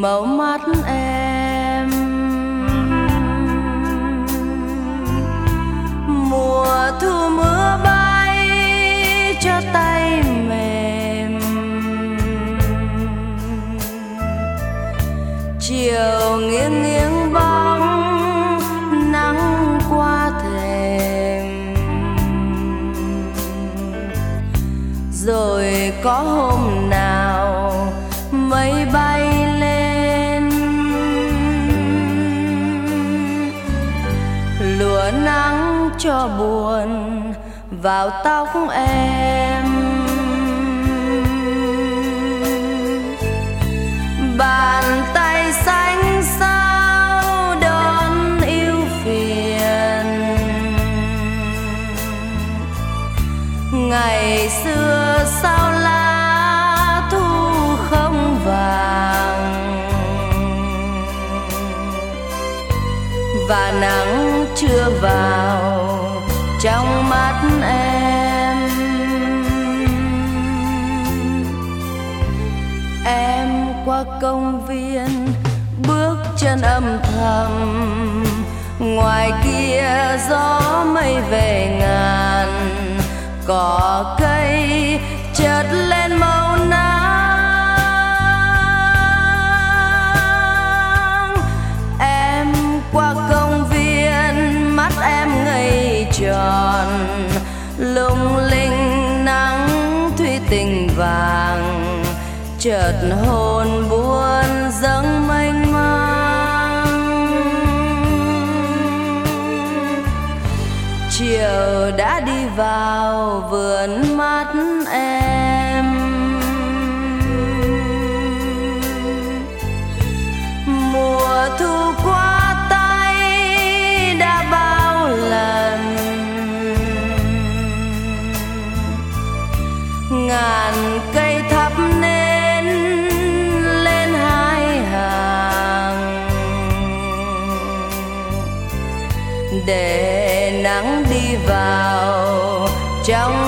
màu mắt em. Mùa thu mưa bay cho tay mềm. Chiều nghiêng nghiêng bóng, nắng qua thềm. Rồi có hôm nào mây bay Lửa nắng cho buồn vào tóc em. Bàn tay xanh sao đón yêu phiền? Ngày xưa sao lá thu không vàng? Và nắng chưa vào trong mắt em. Em qua công viên, bước chân âm thầm. Ngoài kia gió mây về ngàn, cỏ cây chợt lên. Chợt hồn buồn dâng mênh mang. Chiều đã đi vào vườn mắt em. Mùa thu qua trong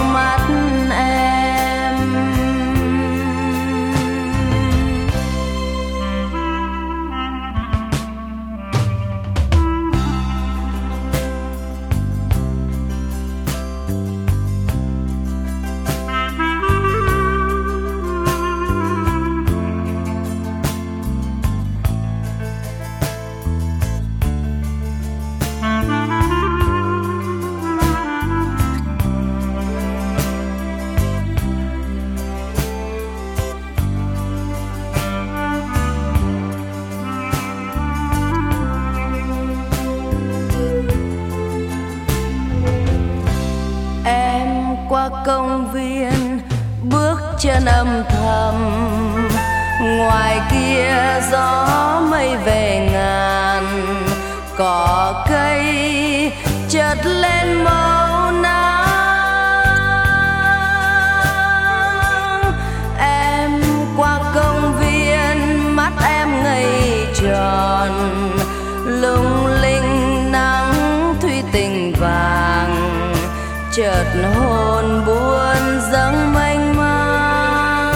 công viên bước chân âm thầm. Ngoài kia gió mây về ngàn, cỏ cây chợt lên màu chợt hồn buồn dâng mênh mang.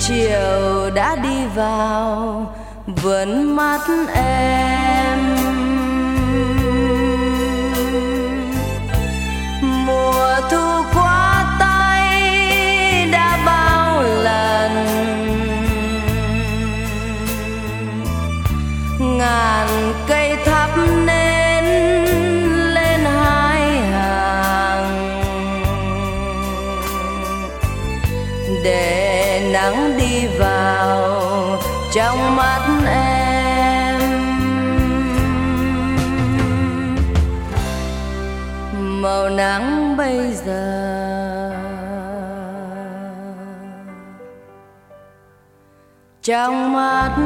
Chiều đã đi vào vườn mắt em trong mắt em. Màu nắng bây giờ. Trong mắt